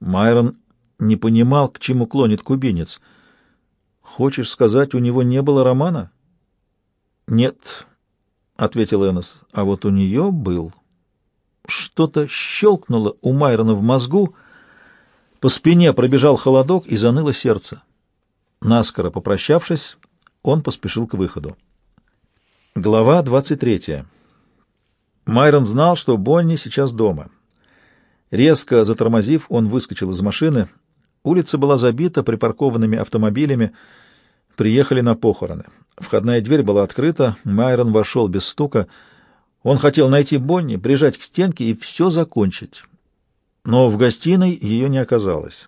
Майрон не понимал, к чему клонит кубинец. «Хочешь сказать, у него не было романа?» «Нет», — ответил Энос, — «а вот у нее был». Что-то щелкнуло у Майрона в мозгу, по спине пробежал холодок и заныло сердце. Наскоро попрощавшись, он поспешил к выходу. Глава 23. Майрон знал, что Бонни сейчас дома. Резко затормозив, он выскочил из машины. Улица была забита припаркованными автомобилями. Приехали на похороны. Входная дверь была открыта. Майрон вошел без стука. Он хотел найти Бонни, прижать к стенке и все закончить. Но в гостиной ее не оказалось.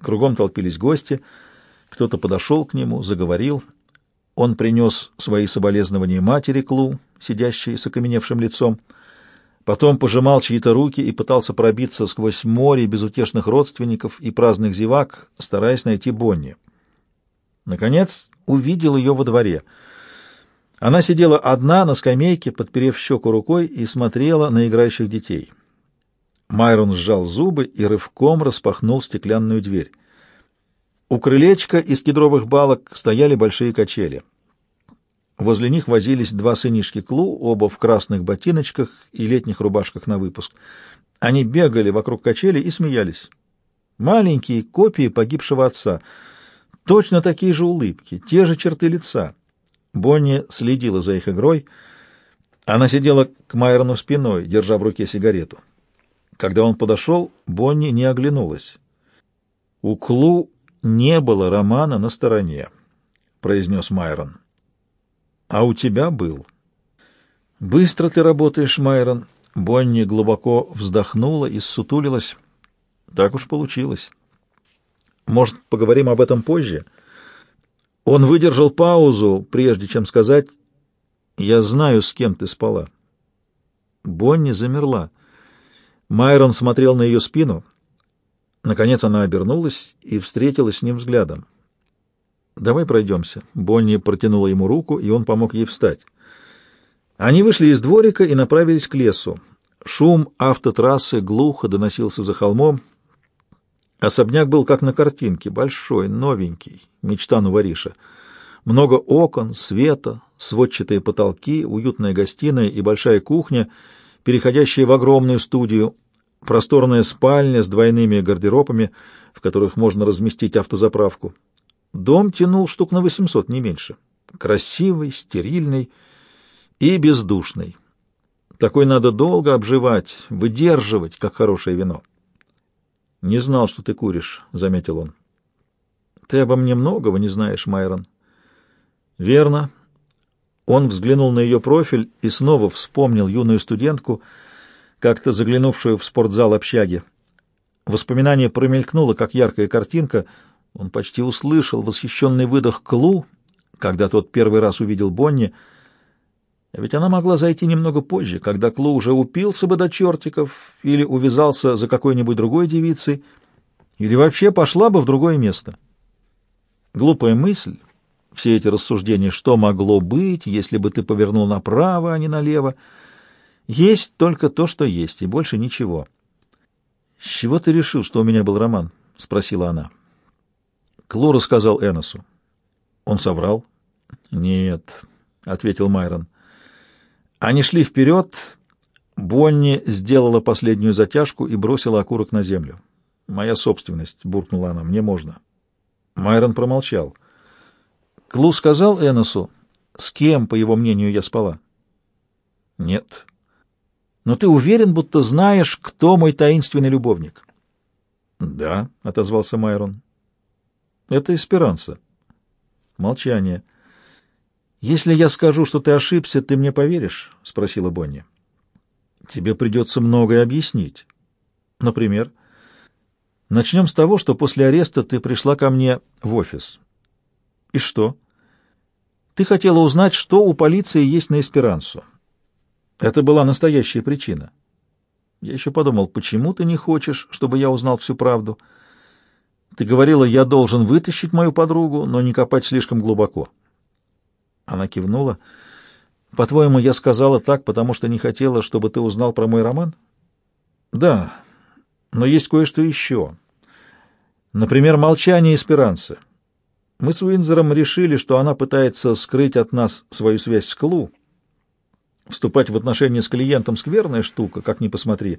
Кругом толпились гости. Кто-то подошел к нему, заговорил. Он принес свои соболезнования матери Клу, сидящей с окаменевшим лицом. Потом пожимал чьи-то руки и пытался пробиться сквозь море безутешных родственников и праздных зевак, стараясь найти Бонни. Наконец увидел ее во дворе — она сидела одна на скамейке, подперев щеку рукой, и смотрела на играющих детей. Майрон сжал зубы и рывком распахнул стеклянную дверь. У крылечка из кедровых балок стояли большие качели. Возле них возились два сынишки Клу, оба в красных ботиночках и летних рубашках на выпуск. Они бегали вокруг качели и смеялись. Маленькие копии погибшего отца. Точно такие же улыбки, те же черты лица. Бонни следила за их игрой. Она сидела к Майрону спиной, держа в руке сигарету. Когда он подошел, Бонни не оглянулась. «У Клу не было романа на стороне», — произнес Майрон. «А у тебя был». «Быстро ты работаешь, Майрон». Бонни глубоко вздохнула и ссутулилась. «Так уж получилось. Может, поговорим об этом позже?» Он выдержал паузу, прежде чем сказать «Я знаю, с кем ты спала». Бонни замерла. Майрон смотрел на ее спину. Наконец она обернулась и встретилась с ним взглядом. «Давай пройдемся». Бонни протянула ему руку, и он помог ей встать. Они вышли из дворика и направились к лесу. Шум автотрассы глухо доносился за холмом. Особняк был как на картинке, большой, новенький, мечта Нувариша. Много окон, света, сводчатые потолки, уютная гостиная и большая кухня, переходящая в огромную студию, просторная спальня с двойными гардеробами, в которых можно разместить автозаправку. Дом тянул штук на 800, не меньше. Красивый, стерильный и бездушный. Такой надо долго обживать, выдерживать, как хорошее вино. «Не знал, что ты куришь», — заметил он. «Ты обо мне многого не знаешь, Майрон». «Верно». Он взглянул на ее профиль и снова вспомнил юную студентку, как-то заглянувшую в спортзал общаги. Воспоминание промелькнуло, как яркая картинка. Он почти услышал восхищенный выдох Клу, когда тот первый раз увидел Бонни — а ведь она могла зайти немного позже, когда Клу уже упился бы до чертиков или увязался за какой-нибудь другой девицей, или вообще пошла бы в другое место. Глупая мысль, все эти рассуждения, что могло быть, если бы ты повернул направо, а не налево. Есть только то, что есть, и больше ничего. — С чего ты решил, что у меня был роман? — спросила она. Клу рассказал Эносу. Он соврал. — Нет, — ответил Майрон. — они шли вперед. Бонни сделала последнюю затяжку и бросила окурок на землю. «Моя собственность», — буркнула она, — «мне можно». Майрон промолчал. Клу сказал Эносу, с кем, по его мнению, я спала? Нет. Но ты уверен, будто знаешь, кто мой таинственный любовник? Да, — отозвался Майрон. Это Эсперанца. Молчание. «Если я скажу, что ты ошибся, ты мне поверишь?» — спросила Бонни. «Тебе придется многое объяснить. Например, начнем с того, что после ареста ты пришла ко мне в офис. И что? Ты хотела узнать, что у полиции есть на Эсперансу. Это была настоящая причина. Я еще подумал, почему ты не хочешь, чтобы я узнал всю правду? Ты говорила, я должен вытащить мою подругу, но не копать слишком глубоко». Она кивнула. «По-твоему, я сказала так, потому что не хотела, чтобы ты узнал про мой роман?» «Да, но есть кое-что еще. Например, молчание Эсперанцы. Мы с Уинзером решили, что она пытается скрыть от нас свою связь с Клу. Вступать в отношения с клиентом — скверная штука, как ни посмотри.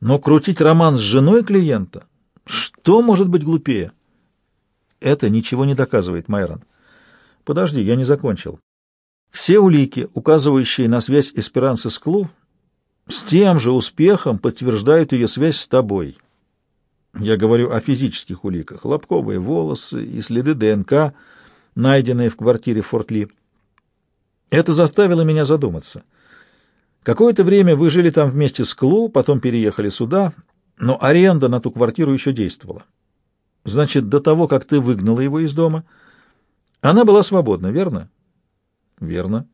Но крутить роман с женой клиента — что может быть глупее? Это ничего не доказывает, Майрон. Подожди, я не закончил. Все улики, указывающие на связь Эсперанцы с Клу, с тем же успехом подтверждают ее связь с тобой. Я говорю о физических уликах. Лобковые волосы и следы ДНК, найденные в квартире Форт Ли. Это заставило меня задуматься. Какое-то время вы жили там вместе с Клу, потом переехали сюда, но аренда на ту квартиру еще действовала. Значит, до того, как ты выгнала его из дома, она была свободна, верно? Верно.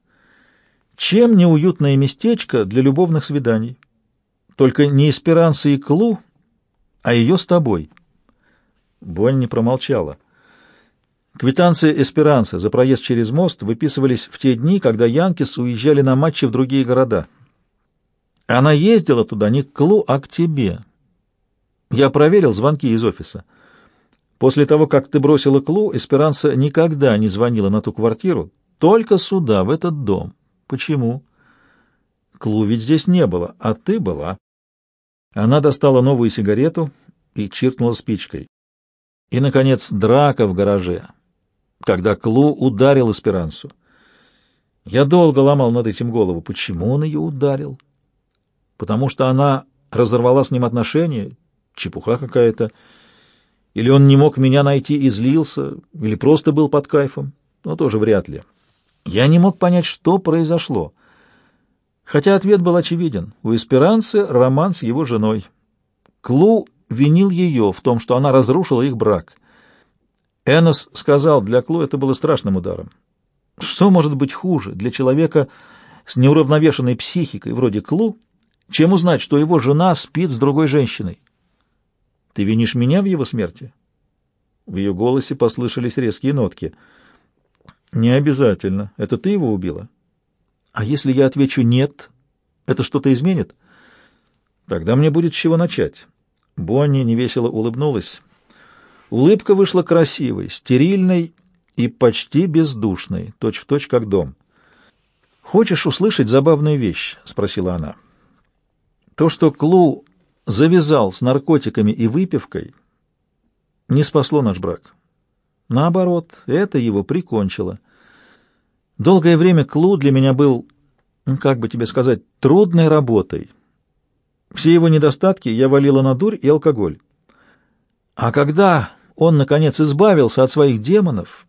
Чем неуютное местечко для любовных свиданий? Только не Эсперанса и Клу, а ее с тобой. Бонни промолчала. Квитанции Эсперанса за проезд через мост выписывались в те дни, когда Янкис уезжали на матчи в другие города. Она ездила туда не к Клу, а к тебе. Я проверил звонки из офиса. После того, как ты бросила Клу, Эсперанса никогда не звонила на ту квартиру, только сюда, в этот дом. Почему? Клу ведь здесь не было, а ты была. Она достала новую сигарету и чиркнула спичкой. И, наконец, драка в гараже, когда Клу ударил Эсперансу. Я долго ломал над этим голову. Почему он ее ударил? Потому что она разорвала с ним отношения? Чепуха какая-то. Или он не мог меня найти и злился, или просто был под кайфом? Но тоже вряд ли. Я не мог понять, что произошло. Хотя ответ был очевиден. У Эсперанцы роман с его женой. Клу винил ее в том, что она разрушила их брак. Энос сказал, для Клу это было страшным ударом. Что может быть хуже для человека с неуравновешенной психикой, вроде Клу, чем узнать, что его жена спит с другой женщиной? Ты винишь меня в его смерти? В ее голосе послышались резкие нотки — не обязательно. Это ты его убила? А если я отвечу «нет», это что-то изменит? Тогда мне будет с чего начать. Бонни невесело улыбнулась. Улыбка вышла красивой, стерильной и почти бездушной, точь-в-точь точь как дом. «Хочешь услышать забавную вещь?» — спросила она. «То, что Клу завязал с наркотиками и выпивкой, не спасло наш брак. Наоборот, это его прикончило. Долгое время Клу для меня был, ну, как бы тебе сказать, трудной работой. Все его недостатки я валила на дурь и алкоголь. А когда он, наконец, избавился от своих демонов,